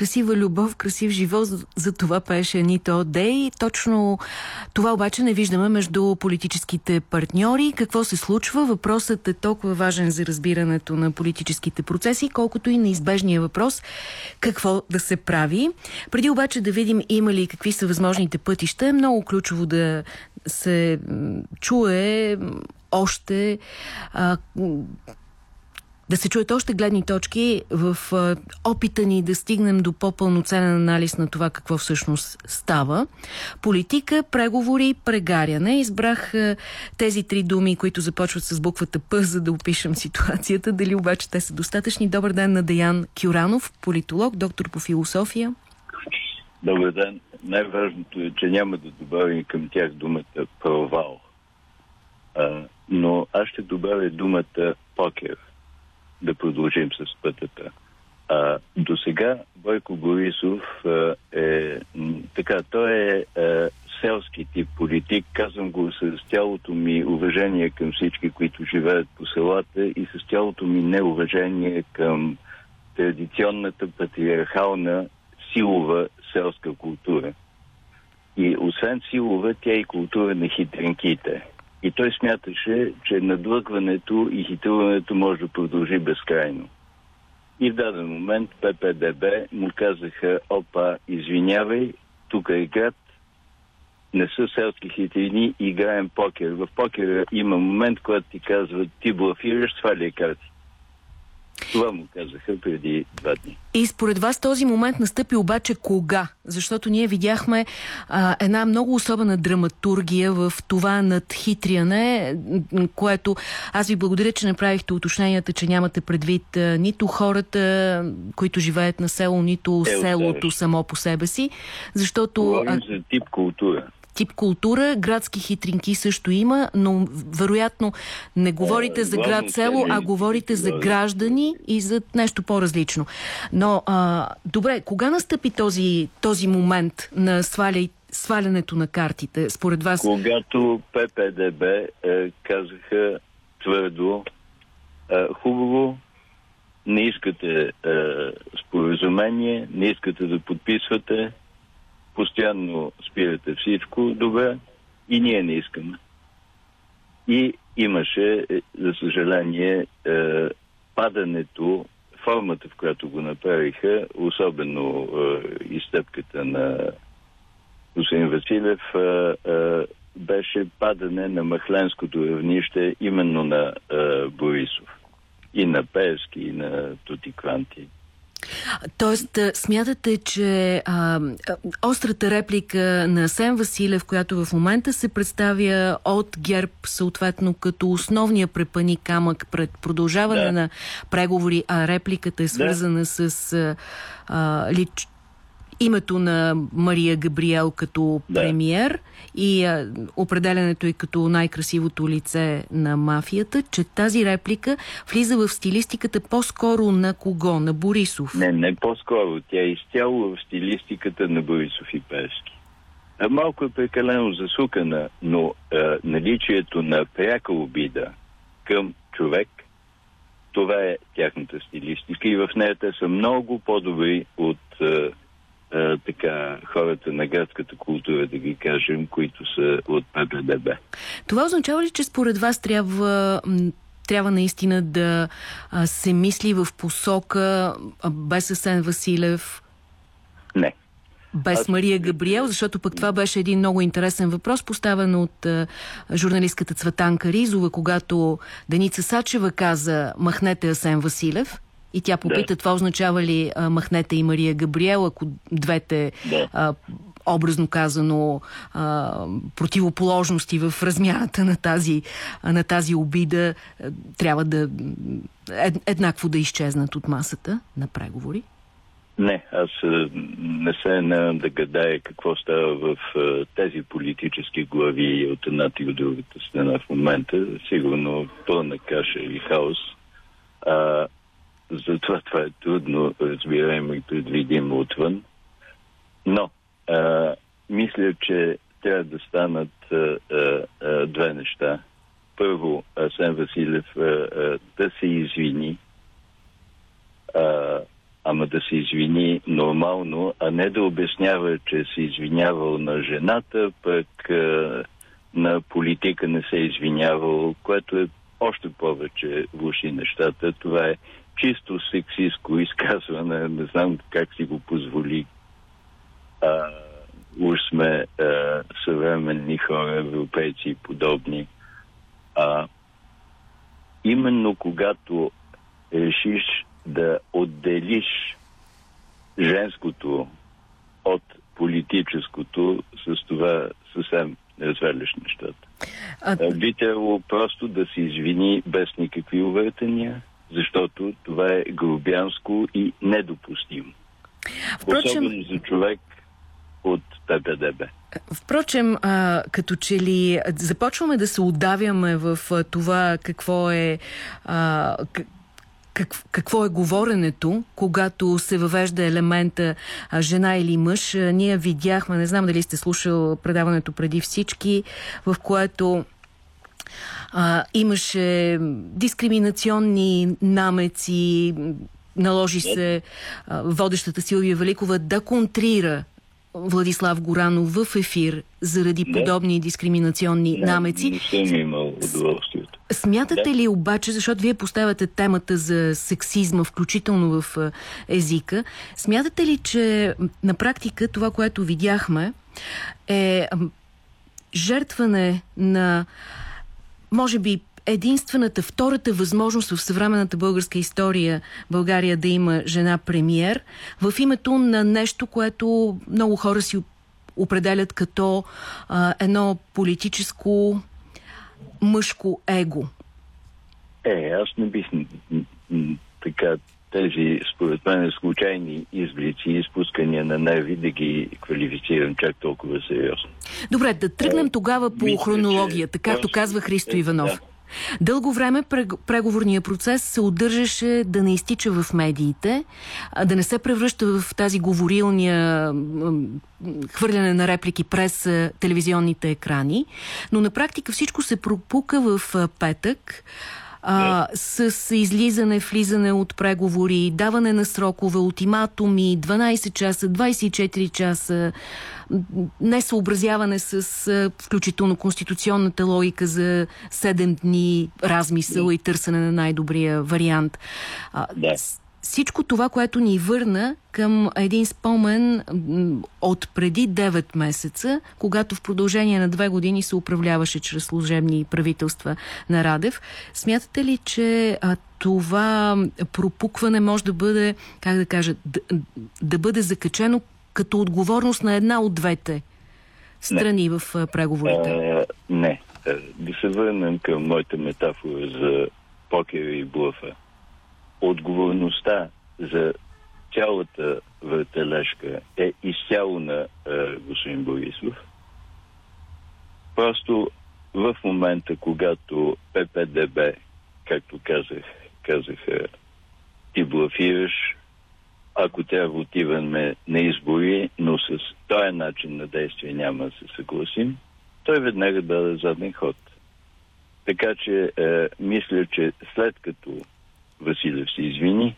красива любов, красив живот, за, това пееше Анита Дей. Точно това обаче не виждаме между политическите партньори. Какво се случва? Въпросът е толкова важен за разбирането на политическите процеси, колкото и неизбежния въпрос какво да се прави. Преди обаче да видим има ли какви са възможните пътища, е много ключово да се чуе още а, да се чуят още гледни точки в опита ни да стигнем до по-пълноценен анализ на това какво всъщност става. Политика, преговори, прегаряне. Избрах тези три думи, които започват с буквата П, за да опишем ситуацията. Дали обаче те са достатъчни? Добър ден на Деян Кюранов, политолог, доктор по философия. Добър ден. Най-важното е, че няма да добавим към тях думата провал. А, но аз ще добавя думата покер да продължим с пътата. А, до сега Бойко Борисов а, е така, той е а, селски тип политик. Казвам го с цялото ми уважение към всички, които живеят по селата и с цялото ми неуважение към традиционната патриархална силова селска култура. И освен силова, тя е и култура на хитренките. И той смяташе, че надлъгването и хитруването може да продължи безкрайно. И в даден момент ППДБ му казаха, опа, извинявай, тук е град, не са селски хитрини, играем покер. В покера има момент, когато ти казват, ти блафираш, сваляй карти. Това му казаха преди два дни. И според вас този момент настъпи обаче кога? Защото ние видяхме а, една много особена драматургия в това надхитряне, което аз ви благодаря, че направихте уточненията, че нямате предвид а, нито хората, които живеят на село, нито е, селото само по себе си, защото... Говорим за тип култура тип култура. Градски хитринки също има, но вероятно не говорите за град-село, а говорите за граждани и за нещо по-различно. Но, а, добре, кога настъпи този, този момент на сваляй, свалянето на картите, според вас? Когато ППДБ е, казаха твърдо, е, хубаво, не искате е, споразумение, не искате да подписвате, постоянно спирате всичко, добре, и ние не искаме. И имаше, е, за съжаление, е, падането, формата, в която го направиха, особено е, изтъпката на господин Василев, беше падане на махленското равнище именно на Борисов. И на Пески, и на Тутикванти. Тоест, смятате, че а, острата реплика на Сен Василев, която в момента се представя от ГЕРБ, съответно като основния препани камък пред продължаване да. на преговори, а репликата е свързана да. с а, лич, името на Мария Габриел като да. премиер и а, определенето и като най-красивото лице на мафията, че тази реплика влиза в стилистиката по-скоро на кого? На Борисов? Не, не по-скоро. Тя е изцяло в стилистиката на Борисов и Пески. Малко е прекалено засукана, но а, наличието на пряка обида към човек, това е тяхната стилистика и в нея те са много по-добри от а, а, така, хората на градската култура, да ги кажем, които са от ППДБ. Това означава ли, че според вас трябва трябва наистина да се мисли в посока без Асен Василев? Не. Без Аз... Мария Габриел, защото пък това беше един много интересен въпрос, поставен от а, журналистката Цветанка Ризова, когато Деница Сачева каза махнете Асен Василев. И тя попита, да. това означава ли а, Махнете и Мария Габриел, ако двете, да. а, образно казано, а, противоположности в размяната на тази, а, на тази обида а, трябва да ед, еднакво да изчезнат от масата на преговори? Не, аз не се на да гадая какво става в тези политически глави от едната и от другата страна в момента. Сигурно пълна каша и хаос. А, затова това е трудно разбираемо и предвидимо отвън. Но а, мисля, че трябва да станат а, а, две неща. Първо, Асен Василев а, а, да се извини а, ама да се извини нормално, а не да обяснява, че се извинявал на жената, пък а, на политика не се е извинявал, което е още повече влуши нещата. Това е чисто сексистко изказване, не знам как си го позволи. А, уж сме а, съвременни хора, европейци и подобни. А, именно когато решиш да отделиш женското от политическото, с това съвсем разваляш нещата. А... Би трябвало просто да се извини без никакви увъртания, защото това е грубянско и недопустимо. Впрочем... Особено за човек от ППДБ. Впрочем, а, като че ли започваме да се отдавяме в а, това какво е... А, как, какво е говоренето, когато се въвежда елемента а, жена или мъж. А, ние видяхме, не знам дали сте слушал предаването преди всички, в което а, имаше дискриминационни намеци, наложи се а, водещата Силвия Великова да контрира Владислав Горанов в ефир заради да. подобни дискриминационни не, намеци. Не съм имал удоволствието. Смятате да. ли обаче, защото вие поставяте темата за сексизма, включително в езика, смятате ли, че на практика това, което видяхме е жертване на може би единствената, втората възможност в съвременната българска история България да има жена премиер в името на нещо, което много хора си определят като а, едно политическо мъжко его. Е, аз не бих така тези, според мен, случайни изблици и изпускания на нерви да ги квалифицирам чак толкова сериозно. Добре, да тръгнем е, тогава по мисля, хронологията, както казва Христо Иванов. Да. Дълго време преговорният процес се удържаше да не изтича в медиите, да не се превръща в тази говорилния хвърляне на реплики през телевизионните екрани, но на практика всичко се пропука в петък а, с излизане, влизане от преговори, даване на срокове, ултиматуми, 12 часа, 24 часа, несъобразяване с включително конституционната логика за 7 дни размисъл и търсене на най-добрия вариант. А, да всичко това, което ни върна към един спомен от преди 9 месеца, когато в продължение на две години се управляваше чрез служебни правителства на Радев. Смятате ли, че а, това пропукване може да бъде, как да кажа, да, да бъде закачено като отговорност на една от двете страни не. в преговорите? А, не. Да се върнем към моята метафора за покера и блъфа отговорността за цялата въртележка е изцяло на е, господин Борисов. Просто в момента, когато ППДБ, както казах, казаха, ти блафираш, ако трябва отиваме на избори, но с този начин на действие няма да се съгласим, той веднага даде заден ход. Така че е, мисля, че след като Василев се извини,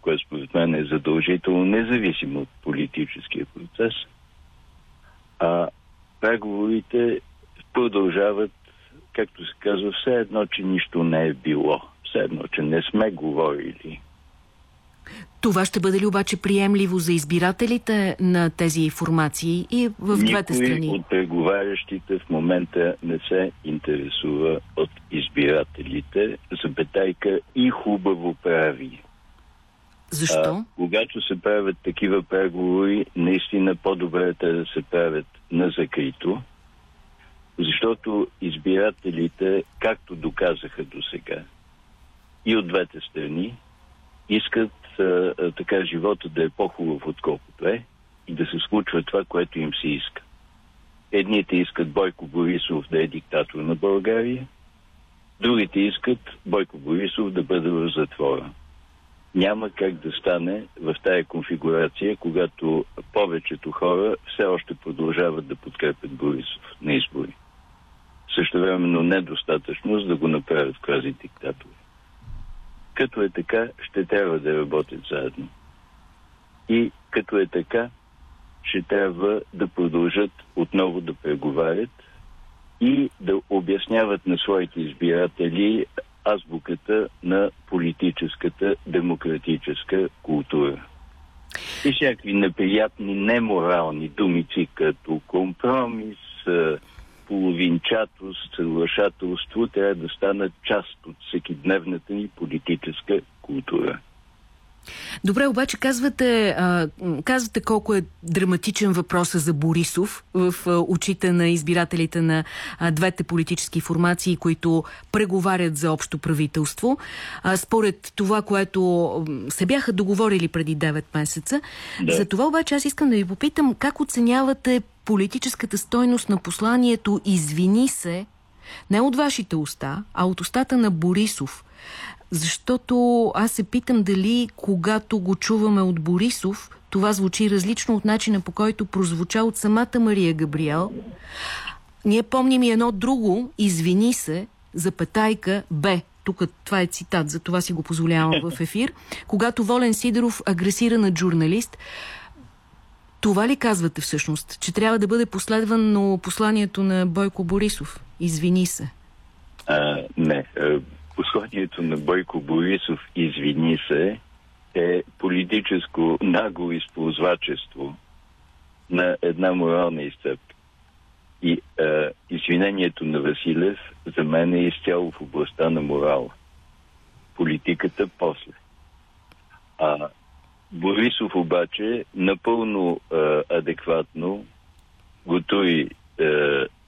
което според мен е задължително, независимо от политическия процес. А преговорите продължават, както се казва, все едно, че нищо не е било. Все едно, че не сме говорили. Това ще бъде ли обаче приемливо за избирателите на тези формации и в Никой двете страни? Никой от преговарящите в момента не се интересува от избирателите, запетайка и хубаво прави. Защо? А, когато се правят такива преговори, наистина по-добре е те да се правят на закрито, защото избирателите, както доказаха до сега, и от двете страни, искат така живота да е по-хубав отколкото е и да се случва това, което им се иска. Едните искат Бойко Борисов да е диктатор на България, другите искат Бойко Борисов да бъде в затвора. Няма как да стане в тая конфигурация, когато повечето хора все още продължават да подкрепят Борисов на избори. Също времено недостатъчно, за да го направят квази диктатори. Като е така, ще трябва да работят заедно. И като е така, ще трябва да продължат отново да преговарят и да обясняват на своите избиратели азбуката на политическата демократическа култура. И всякакви неприятни, неморални думици, като компромис, половинчатост, съглашателство, трябва да станат част от всекидневната ни политическа култура. Добре, обаче казвате, а, казвате колко е драматичен въпроса за Борисов в а, очите на избирателите на а, двете политически формации, които преговарят за общо правителство. А, според това, което се бяха договорили преди 9 месеца. Да. За това обаче аз искам да ви попитам как оценявате политическата стойност на посланието «Извини се» не от вашите уста, а от устата на Борисов. Защото аз се питам дали когато го чуваме от Борисов, това звучи различно от начина по който прозвуча от самата Мария Габриел. Ние помним и едно друго, извини се, за петайка Б. Тук това е цитат, за това си го позволявам в ефир. Когато Волен Сидоров агресира на журналист, това ли казвате всъщност? Че трябва да бъде последвано посланието на Бойко Борисов? Извини се. А, не посланието на Бойко Борисов извини се е политическо нагло използвачество на една морална изцепка. И е, извинението на Василев за мен е изцяло в областта на морала. Политиката после. А Борисов обаче напълно е, адекватно готови е,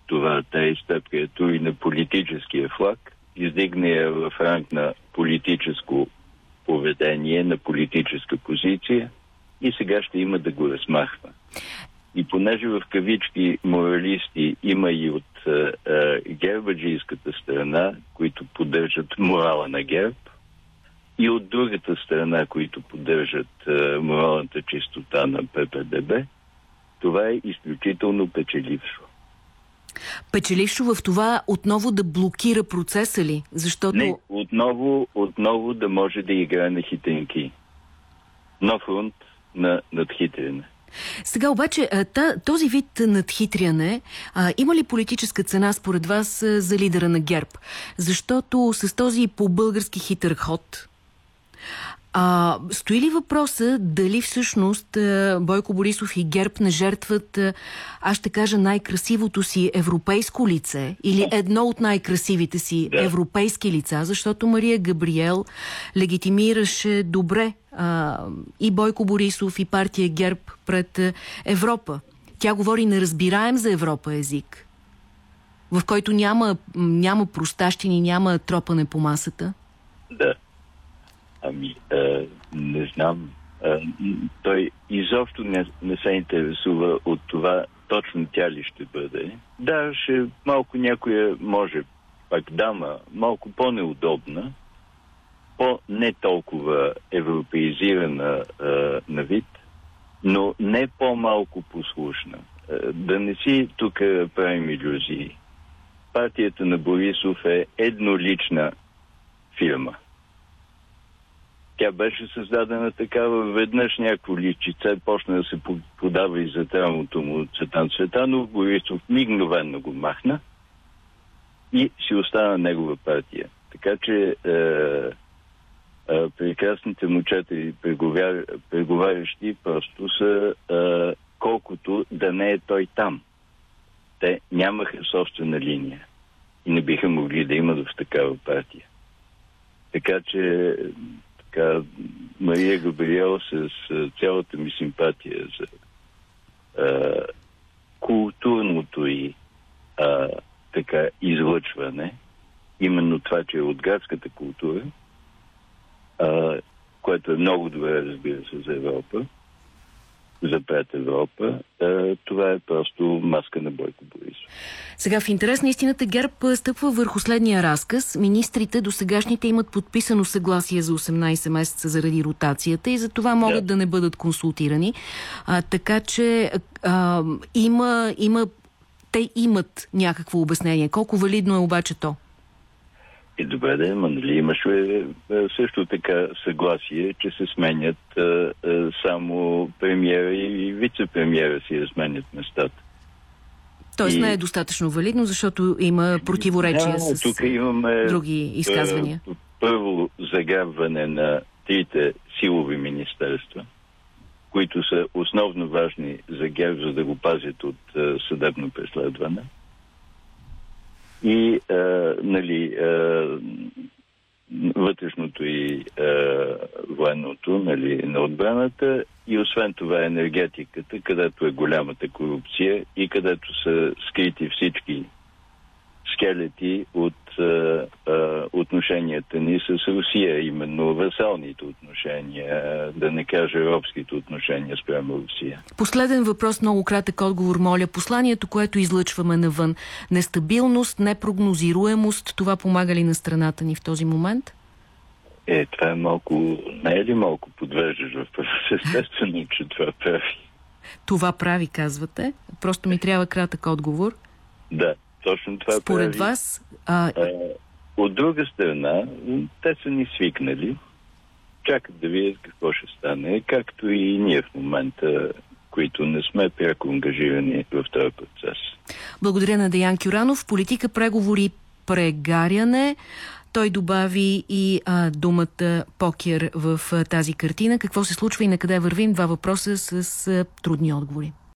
това, тази стъпка, и на политическия флаг издигне я в ранг на политическо поведение, на политическа позиция и сега ще има да го размахва. И понеже в кавички моралисти има и от е, е, гербаджийската страна, които поддържат морала на герб, и от другата страна, които поддържат е, моралната чистота на ППДБ, това е изключително печелившо. Печелившо в това отново да блокира процеса ли? Защото... Не, отново, отново да може да играе на хитенки. Нов фронт на надхитрене. Сега обаче този вид надхитряне има ли политическа цена според вас за лидера на ГЕРБ? Защото с този по-български хитър ход а, стои ли въпроса дали всъщност Бойко Борисов и ГЕРБ не жертват, аз ще кажа, най-красивото си европейско лице или едно от най-красивите си да. европейски лица, защото Мария Габриел легитимираше добре а, и Бойко Борисов и партия ГЕРБ пред Европа. Тя говори неразбираем за Европа език, в който няма, няма простащини, няма тропане по масата. Да. Ами, а, не знам. А, той изобщо не, не се интересува от това точно тя ли ще бъде. Да, ще малко някоя може пак дама, малко по-неудобна, по-не толкова европеизирана а, на вид, но не по-малко послушна. А, да не си тук правим иллюзии. Партията на Борисов е еднолична фирма – тя беше създадена такава веднъж някакво личице, почна да се подава и за трамото му Цветан Цветанов, Борисов мигновенно го махна и си остана негова партия. Така че е, е, прекрасните му четири преговар... преговарящи просто са е, колкото да не е той там. Те нямаха собствена линия и не биха могли да имат в такава партия. Така че така, Мария Габриел с цялата ми симпатия за а, културното и а, така излъчване, именно това, че е от градската култура, а, което е много добре, разбира се, за Европа, за пред Европа, това е просто маска на Бойко Борисов. Сега в интерес на истината ГЕРБ стъпва върху следния разказ. Министрите до сегашните имат подписано съгласие за 18 месеца заради ротацията и за това могат да, да не бъдат консултирани. А, така че а, има, има, те имат някакво обяснение. Колко валидно е обаче то? И добре да, но нали имаше също така съгласие, че се сменят а, а, само премиера и вице-премиера си разменят местата. Тоест и... не е достатъчно валидно, защото има противоречия да, с тук имаме, други изказвания. Първо заграбване на трите силови министерства, които са основно важни за ГЕРБ, за да го пазят от съдебно преследване – и а, нали, а, вътрешното и а, военното нали, на отбраната. И освен това енергетиката, където е голямата корупция и където са скрити всички скелети от а, а, отношенията ни с Русия, именно васалните отношения, да не кажа робските отношения спрямо Русия. Последен въпрос, много кратък отговор, моля. Посланието, което излъчваме навън, нестабилност, непрогнозируемост, това помага ли на страната ни в този момент? Е, това е малко, не е ли малко подвеждаш въпрос? Естествено, че това прави. Това прави, казвате. Просто ми трябва кратък отговор. Да. Това Според прави. вас... А... А, от друга страна, те са ни свикнали. Чакат да видят какво ще стане, както и ние в момента, които не сме пряко ангажирани в този процес. Благодаря на Деян Кюранов. Политика, преговори, прегаряне. Той добави и а, думата покер в а, тази картина. Какво се случва и на къде вървим? Два въпроса с а, трудни отговори.